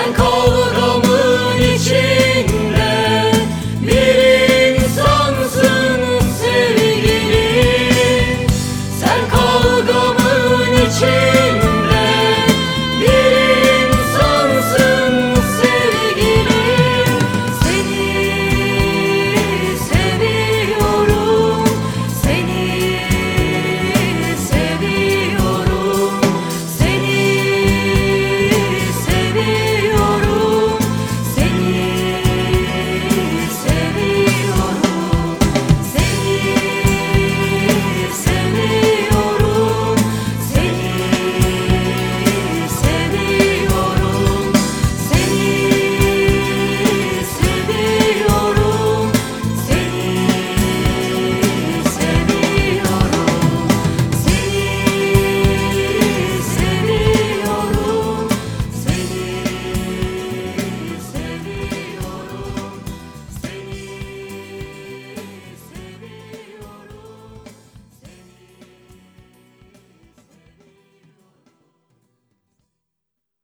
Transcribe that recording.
Ben kavramın içinde bir insansın sevgilim. Sen kavgamın içinde